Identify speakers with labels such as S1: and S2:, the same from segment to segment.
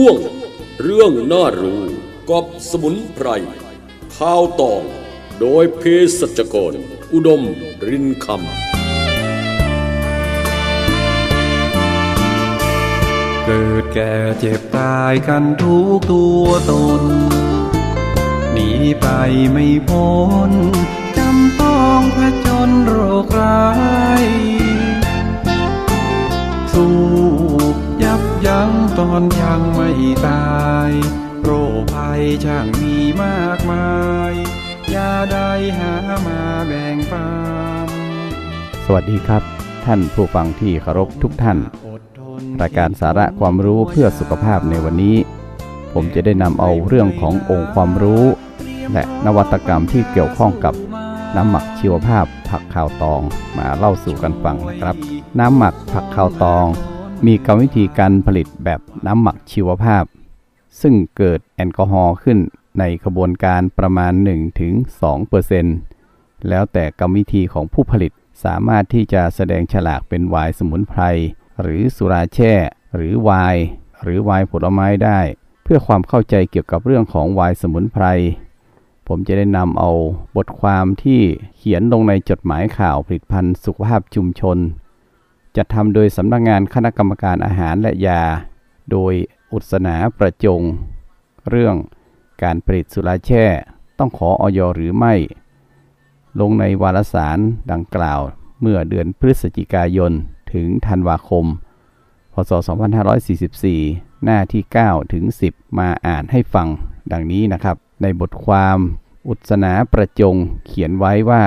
S1: ช่วง เรื่องน่ารู้กับสมุนไพรข้าวตองโดยเพศสัจกร อุดมรินคำ
S2: เกิดแก่เจ็บตายกันทุกตัวตน หนีไปไม่พ้น จำต้องผจญโรคร้าย อนยังไม่ตาย โรคภัยช่างมีมากมายยาใดหามาแบ่งปัน
S3: สวัสดีครับ ท่านผู้ฟังที่เคารพทุกท่านรายการสาระความรู้เพื่อสุขภาพในวันนี้ ผมจะได้นำเอาเรื่องขององค์ความรู้ และนวัตกรรมที่เกี่ยวข้องกับน้ำหมักชีวภาพผักขาวตองมาเล่าสู่กันฟังนะครับ น้ำหมักผักขาวตอง มีกรรมวิธีการผลิตแบบน้ำหมักชีวภาพ ซึ่งเกิดแอลกอฮอล์ขึ้นในกระบวนการประมาณ 1-2%แล้วแต่กรรมวิธีของผู้ผลิตสามารถที่จะแสดงฉลากเป็นไวน์สมุนไพร หรือสุราแช่ หรือไวน์หรือไวน์ผลไม้ได้ เพื่อความเข้าใจเกี่ยวกับเรื่องของไวน์สมุนไพร ผมจะได้นำเอาบทความที่เขียนลงในจดหมายข่าวผลิตภัณฑ์สุขภาพชุมชน จัดทำโดยสำนักงงานคณะกรรมการอาหารและยา โดยอุศนาประจง เรื่องการผลิตสุราแช่ ต้องขอออยหรือไม่ ลงในวารสารดังกล่าวเมื่อเดือนพฤศจิกายนถึงธันวาคม พศ 2544 หน้าที่ 9 ถึง 10 มาอ่านให้ฟัง ดังนี้นะครับ ในบทความอุศนาประจงเขียนไว้ว่า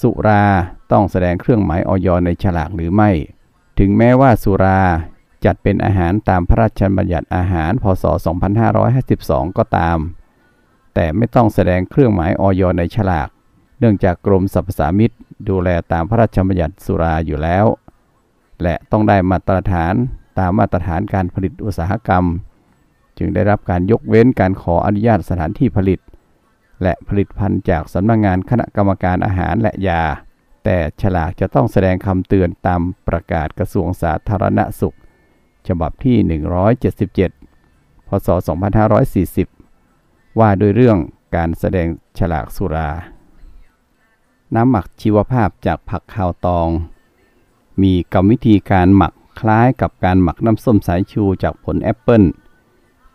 S3: สุราต้องแสดงเครื่องหมายออยในฉลากหรือไม่ ถึงแม้ว่าสุราจัดเป็นอาหารตามพระราชบัญญัติอาหาร พศ 2552 ก็ตาม แต่ไม่ต้องแสดงเครื่องหมายออยในฉลาก เนื่องจากกรมสรรพสามิตดูแลตามพระราชบัญญัติสุราอยู่แล้ว และต้องได้มาตรฐานตามมาตรฐานการผลิตอุตสาหกรรม จึงได้รับการยกเว้นการขออนุญาตสถานที่ผลิต และผลิตภัณฑ์จากสำนักงงานคณะกรรมการอาหารและยา แต่ฉลากจะต้องแสดงคำเตือนตามประกาศกระทรวงสาธารณสุข ฉบับที่ 177 พศ 2540 ว่าด้วยเรื่องการแสดงฉลากสุรา น้ำหมักชีวภาพจากผักขาวตอง มีกรรมวิธีการหมักคล้ายกับการหมักน้ำส้มสายชูจากผลแอปเปิล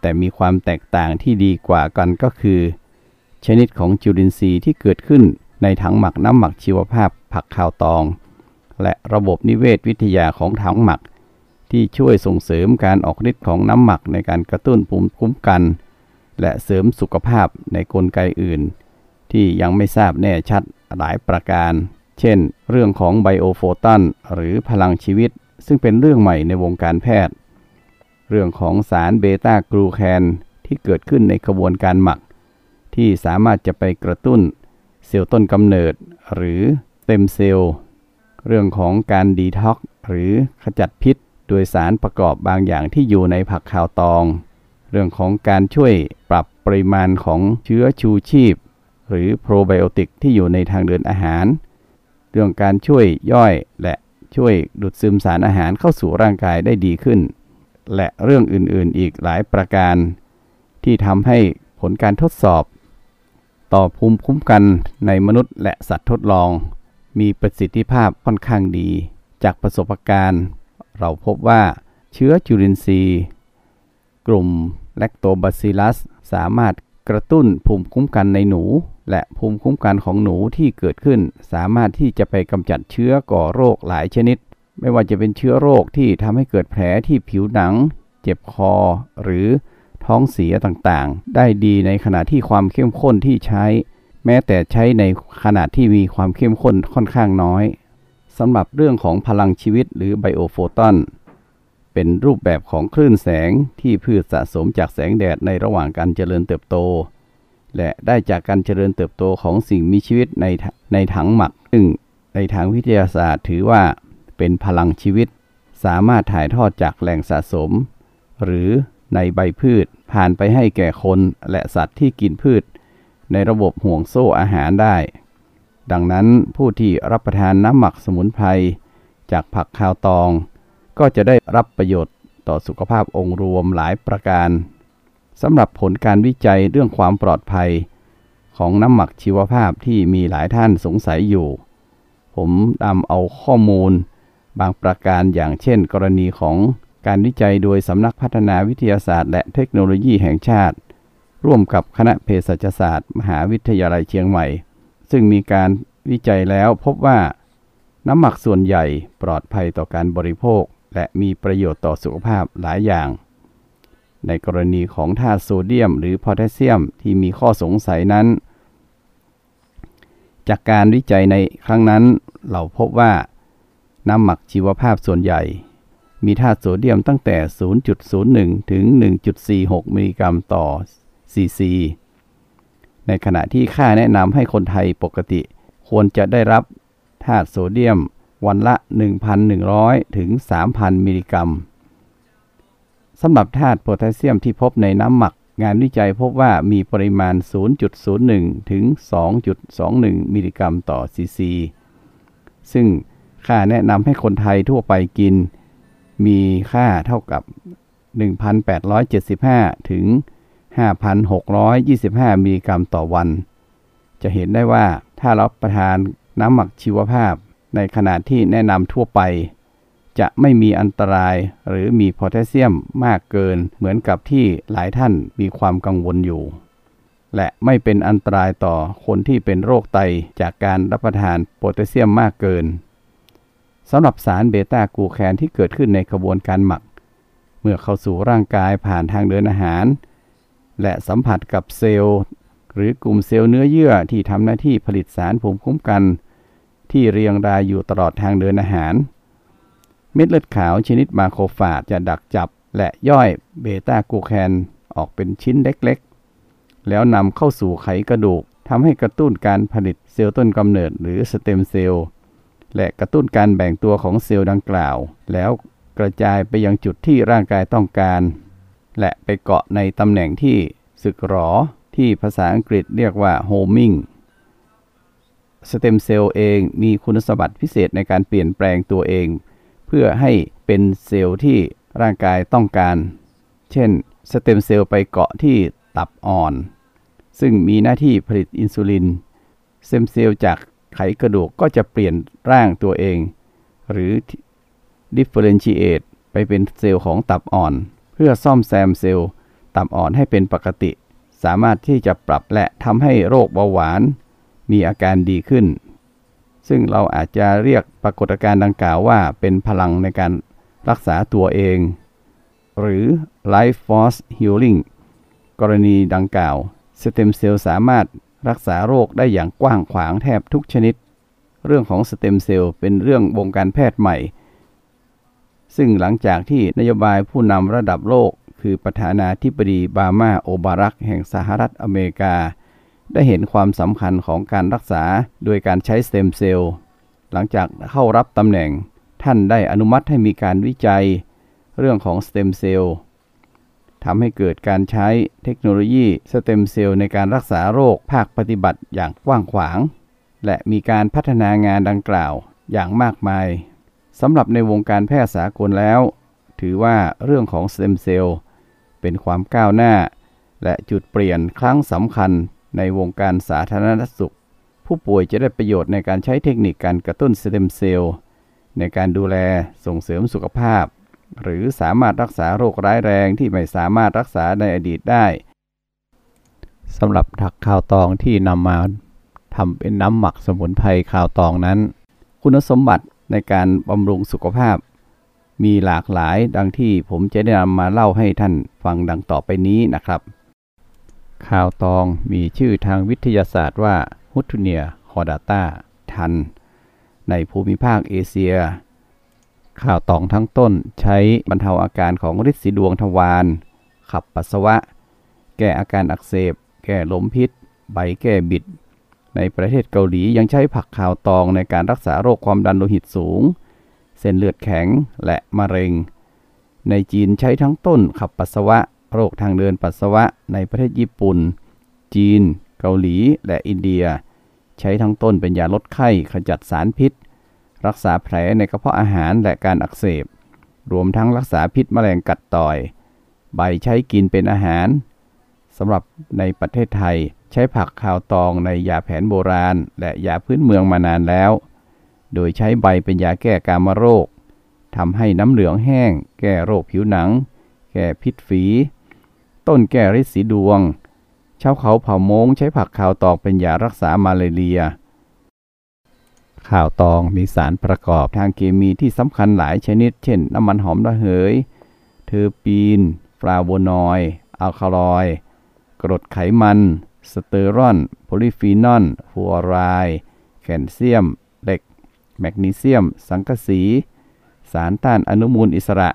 S3: แต่มีความแตกต่างที่ดีกว่ากันก็คือ ชนิดของจุลินทรีย์ที่เกิดขึ้น ในถังหมักน้ำหมักชีวภาพผักข่าวตอง และระบบนิเวศวิทยาของถังหมัก ที่ช่วยส่งเสริมการออกฤทธิ์ของน้ำหมักในการกระตุ้นภูมิคุ้มกัน และเสริมสุขภาพในกลไกอื่น ที่ยังไม่ทราบแน่ชัดหลายประการ เช่น เรื่องของไบโอโฟตันหรือพลังชีวิต ซึ่งเป็นเรื่องใหม่ในวงการแพทย์ เรื่องของสารเบต้ากลูแคนที่เกิดขึ้นในกระบวนการหมัก ที่สามารถจะไปกระตุ้น เซลล์ต้นกำเนิด หรือเต็มเซลล์ เรื่องของการดีท็อกหรือขจัดพิษ โดยสารประกอบบางอย่างที่อยู่ในผักขาวตอง เรื่องของการช่วยปรับปริมาณของเชื้อชูชีพ หรือโปรไบโอติกที่อยู่ในทางเดินอาหาร เรื่องการช่วยย่อยและช่วยดูดซึมสารอาหารเข้าสู่ร่างกายได้ดีขึ้น และเรื่องอื่นๆอีกหลายประการ ที่ทำให้ผลการทดสอบ ต่อภูมิคุ้มกันในมนุษย์และสัตว์ทดลอง มีประสิทธิภาพค่อนข้างดี จากประสบการณ์ เราพบว่าเชื้อจุลินทรีย์ กลุ่มแลคโตบาซิลัส สามารถกระตุ้นภูมิคุ้มกันในหนู และภูมิคุ้มกันของหนูที่เกิดขึ้น สามารถที่จะไปกำจัดเชื้อก่อโรคหลายชนิด ไม่ว่าจะเป็นเชื้อโรคที่ทำให้เกิดแผลที่ผิวหนัง เจ็บคอ หรือ ท้องเสียต่างๆ ได้ดีในขณะที่ความเข้มข้นที่ใช้ แม้แต่ใช้ในขนาดที่มีความเข้มข้นค่อนข้างน้อยสำหรับเรื่องของพลังชีวิตหรือไบโอโฟตอนเป็นรูปแบบของคลื่นแสงที่พืชสะสมจากแสงแดดในระหว่างการเจริญเติบโต และได้จากการเจริญเติบโตของสิ่งมีชีวิตในในถังหมักซึ่งในทางวิทยาศาสตร์ถือว่าเป็นพลังชีวิต สามารถถ่ายทอดจากแหล่งสะสม หรือ ในใบพืชผ่านไปให้แก่คนและสัตว์ที่กินพืช ในระบบห่วงโซ่อาหารได้ ดังนั้นผู้ที่รับประทานน้ำหมักสมุนไพรจากผักคาวตอง ก็จะได้รับประโยชน์ต่อสุขภาพองค์รวมหลายประการสำหรับผลการวิจัยเรื่องความปลอดภัย ของน้ำหมักชีวภาพที่มีหลายท่านสงสัยอยู่ ผมนำเอาข้อมูล บางประการอย่างเช่น กรณีของ การวิจัยโดยสำนักพัฒนาวิทยาศาสตร์ และเทคโนโลยีแห่งชาติ ร่วมกับคณะเภสัชศาสตร์ มหาวิทยาลัยเชียงใหม่ ซึ่งมีการวิจัยแล้วพบว่า น้ำหมักส่วนใหญ่ปลอดภัยต่อการบริโภค และมีประโยชน์ต่อสุขภาพหลายอย่าง ในกรณีของธาตุโซเดียม หรือโพแทสเซียมที่มีข้อสงสัยนั้น จากการวิจัยในครั้งนั้น เราพบว่าน้ำหมักชีวภาพส่วนใหญ่ มีธาตุโซเดียมตั้งแต่ 0.01 ถึง 1.46 มิลลิกรัมต่อซีซีในขณะที่ค่าแนะนำให้คนไทยปกติ ควรจะได้รับธาตุโซเดียมวันละ 1,100 ถึง 3,000 มิลลิกรัมสำหรับธาตุโพแทสเซียมที่พบในน้ำหมัก งานวิจัยพบว่ามีปริมาณ 0.01 ถึง 2.21 มิลลิกรัมต่อซีซี ซึ่งค่าแนะนำให้คนไทยทั่วไปกิน มีค่าเท่ากับ 1,875 ถึง 5,625 มิลลิกรัมต่อวัน จะเห็นได้ว่าถ้ารับประทานน้ำหมักชีวภาพในขนาดที่แนะนำทั่วไป จะไม่มีอันตรายหรือมีโพแทสเซียมมากเกินเหมือนกับที่หลายท่านมีความกังวลอยู่ และไม่เป็นอันตรายต่อคนที่เป็นโรคไตจากการรับประทานโพแทสเซียมมากเกิน สำหรับสารเบต้ากูแคนที่เกิดขึ้นในกระบวนการหมัก เมื่อเข้าสู่ร่างกายผ่านทางเดินอาหาร และสัมผัสกับเซลล์หรือกลุ่มเซลล์เนื้อเยื่อที่ทำหน้าที่ผลิตสารภูมิคุ้มกัน ที่เรียงรายอยู่ตลอดทางเดินอาหาร เม็ดเลือดขาวชนิดมาโครฟาจจะดักจับและย่อยเบต้ากูแคนออกเป็นชิ้นเล็กๆ แล้วนำเข้าสู่ไขกระดูกทำให้กระตุ้นการผลิตเซลล์ต้นกำเนิดหรือสเต็มเซลล์ และกระตุ้นการแบ่งตัวของเซลล์ดังกล่าว แล้วกระจายไปยังจุดที่ร่างกายต้องการ และไปเกาะในตำแหน่งที่สึกหรอที่ภาษาอังกฤษเรียกว่า homing สเต็มเซลล์เองมีคุณสมบัติพิเศษในการเปลี่ยนแปลงตัวเอง เพื่อให้เป็นเซลล์ที่ร่างกายต้องการ เช่นสเต็มเซลล์ไปเกาะที่ตับอ่อน ซึ่งมีหน้าที่ผลิตอินซูลิน สเต็มเซลล์จาก ไขกระดูกก็จะเปลี่ยนร่างตัวเอง หรือ differentiate ไปเป็นเซลล์ของตับอ่อน เพื่อซ่อมแซมเซลล์ตับอ่อนให้เป็นปกติ สามารถที่จะปรับและทำให้โรคเบาหวาน มีอาการดีขึ้น ซึ่งเราอาจจะเรียกปรากฏการณ์ดังกล่าวว่าเป็นพลังในการรักษาตัวเอง หรือ life force healing กรณีดังกล่าวสเต็มเซลล์สามารถ รักษาโรคได้อย่างกว้างขวางแทบทุกชนิด เรื่องของสเต็มเซลล์เป็นเรื่องวงการแพทย์ใหม่ ซึ่งหลังจากที่นโยบายผู้นำระดับโลก คือประธานาธิบดีบามาโอบารักแห่งสหรัฐอเมริกา ได้เห็นความสำคัญของการรักษาโดยการใช้สเต็มเซลล์หลังจากเข้ารับตำแหน่ง ท่านได้อนุมัติให้มีการวิจัย เรื่องของสเต็มเซลล์ ทำให้เกิดการใช้เทคโนโลยีสเต็มเซลล์ในการรักษาโรคภาคปฏิบัติอย่างกว้างขวาง และมีการพัฒนางานดังกล่าวอย่างมากมายสำหรับในวงการแพทย์สากลแล้ว ถือว่าเรื่องของสเต็มเซลล์เป็นความก้าวหน้า และจุดเปลี่ยนครั้งสำคัญในวงการสาธารณสุข ผู้ป่วยจะได้ประโยชน์ในการใช้เทคนิคการกระตุ้นสเต็มเซลล์ในการดูแลส่งเสริมสุขภาพ หรือสามารถรักษาโรคร้ายแรงที่ไม่สามารถรักษาในอดีตได้สำหรับถักข้าวตองที่นำมาทำเป็นน้ำหมักสมุนไพรข้าวตองนั้น คุณสมบัติในการบำรุงสุขภาพ มีหลากหลายดังที่ผมจะได้นำมาเล่าให้ท่านฟังดังต่อไปนี้นะครับข้าวตองมีชื่อทางวิทยาศาสตร์ว่าฮุตเนียคอดาตาทัน ในภูมิภาคเอเชีย ข้าวตองทั้งต้นใช้บรรเทาอาการของฤทธิ์สีดวงทวารขับปัสสาวะ แก้อาการอักเสบ แก้ลมพิษ ใบแก้บิด ในประเทศเกาหลียังใช้ผักข่าวตองในการรักษาโรคความดันโลหิตสูง เส้นเลือดแข็งและมะเร็ง ในจีนใช้ทั้งต้นขับปัสสาวะ โรคทางเดินปัสสาวะ ในประเทศญี่ปุ่น จีน เกาหลี และอินเดีย ใช้ทั้งต้นเป็นยาลดไข้ขจัดสารพิษ รักษาแผลในกระเพาะอาหารและการอักเสบ รวมทั้งรักษาพิษแมลงกัดต่อย ใบใช้กินเป็นอาหารสำหรับในประเทศไทยใช้ผักข่าวตองในยาแผนโบราณ และยาพื้นเมืองมานานแล้ว โดยใช้ใบเป็นยาแก้กามโรคทำให้น้ำเหลืองแห้ง แก้โรคผิวหนัง แก้พิษฝี ต้นแก้ริดสีดวงชาวเขาเผ่าม้งใช้ผักคาวตองเป็นยารักษามาลาเรีย คาวตองมีสารประกอบทางเคมีที่สำคัญหลายชนิด เช่น น้ำมันหอมระเหย เทอร์ปีน ฟลาโวนอยด์อัลคาลอยด์กรดไขมัน สเตอรอล โพลีฟีนอล ฟลูออไรด์แคลเซียม เหล็ก แมกนีเซียม สังกะสี สารต้านอนุมูลอิสระ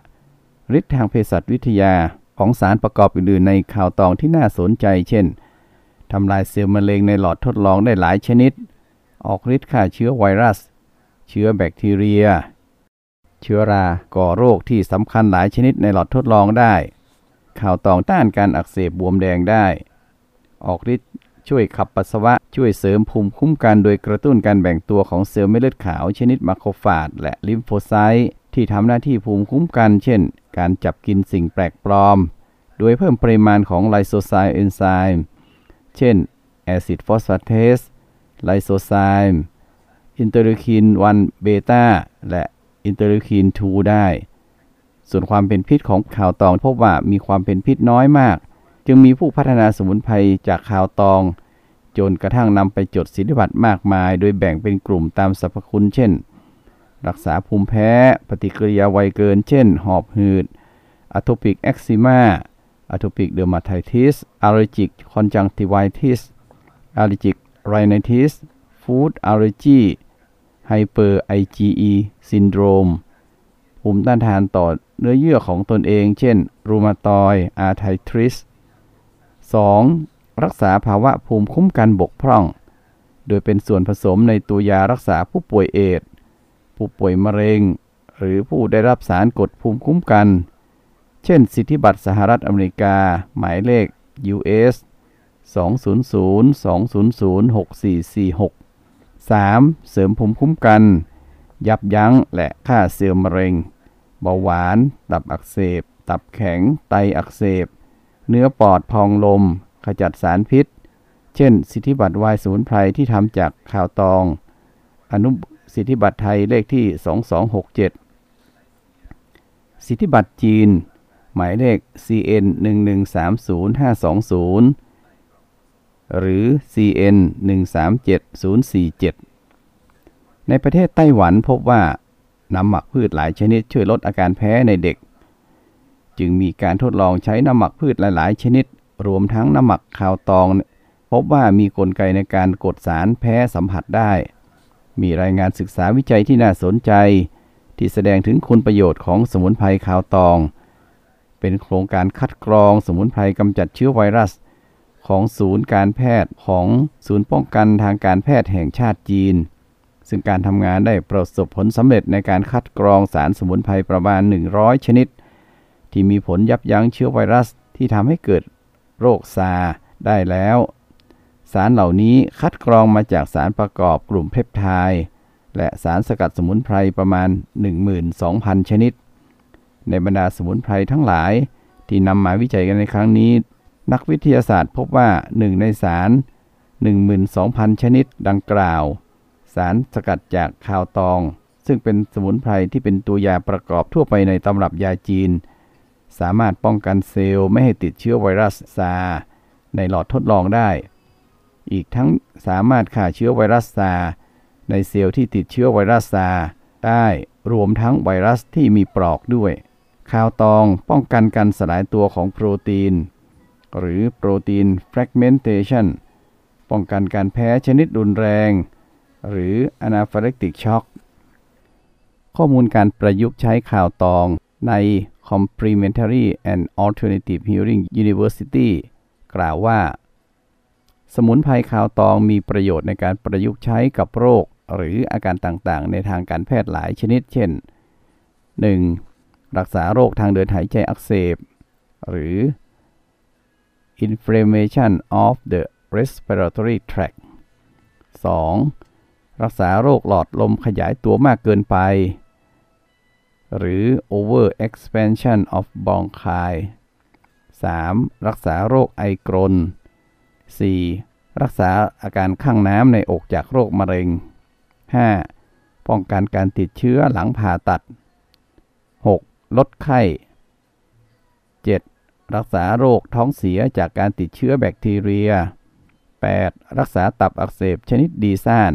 S3: ฤทธิ์ทางเภสัชวิทยาของสารประกอบอื่นๆในคาวตองที่น่าสนใจ เช่นทำลายเซลล์มะเร็งในหลอดทดลองได้หลายชนิด ออกฤทธิ์ฆ่าเชื้อไวรัส เชื้อแบคทีเรีย เชื้อราก่อโรคที่สำคัญหลายชนิดในหลอดทดลองได้ คาวตองต้านการอักเสบบวมแดงได้ ออกฤทธิ์ช่วยขับปัสสาวะ ช่วยเสริมภูมิคุ้มกันโดยกระตุ้นการแบ่งตัวของเซลล์เม็ดเลือดขาวชนิดมาโครฟาจและลิมโฟไซต์ที่ทำหน้าที่ภูมิคุ้มกัน เช่น การจับกินสิ่งแปลกปลอม โดยเพิ่มปริมาณของไลโซไซม์เอนไซม์ เช่น acid phosphatase ไลโซไซม์อินเตอร์ลิวคิน 1 เบต้า และอินเตอร์ลิวคิน 2 ได้ ส่วนความเป็นพิษของคาวตองพบว่ามีความเป็นพิษน้อยมาก จึงมีผู้พัฒนาสมุนไพรจากคาวตอง จนกระทั่งนำไปจดสิทธิบัตรมากมาย โดยแบ่งเป็นกลุ่มตามสรรพคุณเช่น รักษาภูมิแพ้ ปฏิกิริยาไวเกิน เช่น หอบหืด atopic eczema atopic dermatitis allergic conjunctivitis allergic rhinitis food allergy hyper IgE syndrome ภูมิต้านทานต่อเนื้อเยื่อของตนเอง เช่น rheumatoid arthritis 2. รักษาภาวะภูมิคุ้มกันบกพร่อง โดยเป็นส่วนผสมในตัวยารักษาผู้ป่วยเอดส์ผู้ป่วยมะเร็ง หรือผู้ได้รับสารกดภูมิคุ้มกัน เช่น สิทธิบัตรสหรัฐอเมริกา หมายเลข US 200-200-6446 3. เสริมภูมิคุ้มกัน ยับยั้งและฆ่าเซลล์มะเร็ง เบาหวาน ตับอักเสบ ตับแข็ง ไตอักเสบ เนื้อปอดพองลม ขจัดสารพิษ เช่น สิทธิบัตรวายสูนย์ไพรที่ทำจากข่าวตอง อนุสิทธิบัตรไทยเลขที่ 2267 สิทธิบัตรจีน หมายเลข CN 1130520 หรือ CN 137047 ในประเทศไต้หวันพบว่าน้ำหมักพืชหลายชนิดช่วยลดอาการแพ้ในเด็ก จึงมีการทดลองใช้น้ำหมักพืชหลายๆ ชนิด รวมทั้งน้ำหมักข่าวตอง พบว่ามีกลไกในการกดสารแพ้สัมผัสได้ มีรายงานศึกษาวิจัยที่น่าสนใจ ที่แสดงถึงคุณประโยชน์ของสมุนไพรข่าวตอง เป็นโครงการคัดกรองสมุนไพรกำจัดเชื้อไวรัส ของศูนย์การแพทย์ของศูนย์ป้องกันทางการแพทย์แห่งชาติจีน ซึ่งการทำงานได้ประสบผลสำเร็จในการคัดกรองสารสมุนไพรประมาณ 100 ชนิด ที่มีผลยับยั้งเชื้อไวรัสที่ทำให้เกิดโรคซาได้แล้ว สารเหล่านี้คัดกรองมาจากสารประกอบกลุ่มเพปไทด์และสารสกัดสมุนไพรประมาณ 12,000 ชนิด ในบรรดาสมุนไพรทั้งหลายที่นำมาวิจัยกันในครั้งนี้ นักวิทยาศาสตร์พบว่าหนึ่งในสาร 12,000 ชนิดดังกล่าว สารสกัดจากข่าวตอง ซึ่งเป็นสมุนไพรที่เป็นตัวยาประกอบทั่วไปในตำรับยาจีน สามารถป้องกันเซลล์ไม่ให้ติดเชื้อไวรัสซา ในหลอดทดลองได้ อีกทั้งสามารถฆ่าเชื้อไวรัสซา ในเซลล์ที่ติดเชื้อไวรัสซา ได้รวมทั้งไวรัสที่มีปลอกด้วยข่าวตองป้องกันการสลายตัวของโปรตีน หรือโปรตีน fragmentation ป้องกันการแพ้ชนิดรุนแรง หรือ anaphylactic shock ข้อมูลการประยุกต์ใช้ข่าวตองใน Complementary and Alternative Healing University กล่าวว่า สมุนไพรข่าวตองมีประโยชน์ในการประยุกต์ใช้กับโรค หรืออาการต่างๆ ในทางการแพทย์หลายชนิด เช่น 1. รักษาโรคทางเดินหายใจอักเสบ หรือ inflammation of the respiratory tract 2. รักษาโรคหลอดลมขยายตัวมากเกินไป หรือ over expansion of bronchi 3. รักษาโรคไอกรน 4. รักษาอาการข้างน้ำในอกจากโรคมะเร็ง 5. ป้องกันการติดเชื้อหลังผ่าตัด 6. ลดไข้ 7. รักษาโรคท้องเสียจากการติดเชื้อแบคทีเรีย 8. รักษาตับอักเสบชนิดดีซ่าน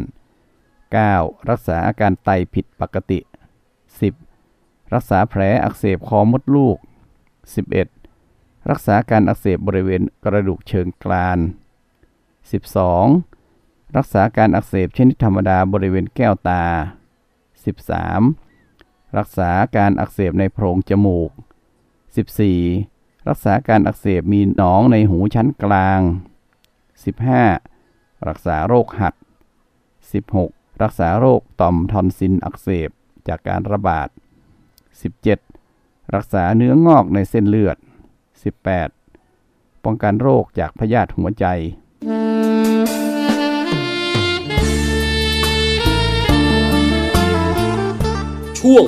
S3: 9. รักษาอาการไตผิดปกติ 10. รักษาแผลอักเสบคอมดลูก 11. รักษาการอักเสบบริเวณกระดูกเชิงกราน 12. รักษาการอักเสบชนิดธรรมดาบริเวณแก้วตา 13. รักษาการอักเสบในโพรงจมูก 14. รักษาการอักเสบมีหนองในหูชั้นกลาง 15. รักษาโรคหัด 16. รักษาโรคต่อมทอนซิลอักเสบจากการระบาด 17. รักษาเนื้องอกในเส้นเลือด 18. ป้องกันโรคจากพยาธิหัวใจ
S1: ช่วง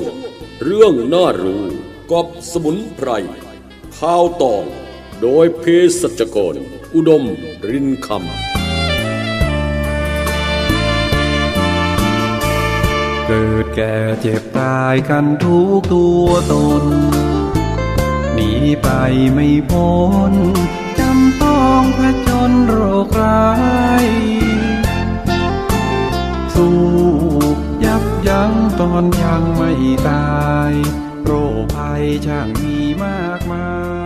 S1: เรื่องน่ารู้กับสมุนไพร ข้าวตอง โดยเพศสัจกร อุดมรินคำ
S2: เกิดแก่เจ็บตายกันทุกตัวตน หนีไปไม่พ้นจำต้องผจญโรคร้ายสู้ยับยั้งตอนยังไม่ตาย โรคภัยช่างมีมากมาย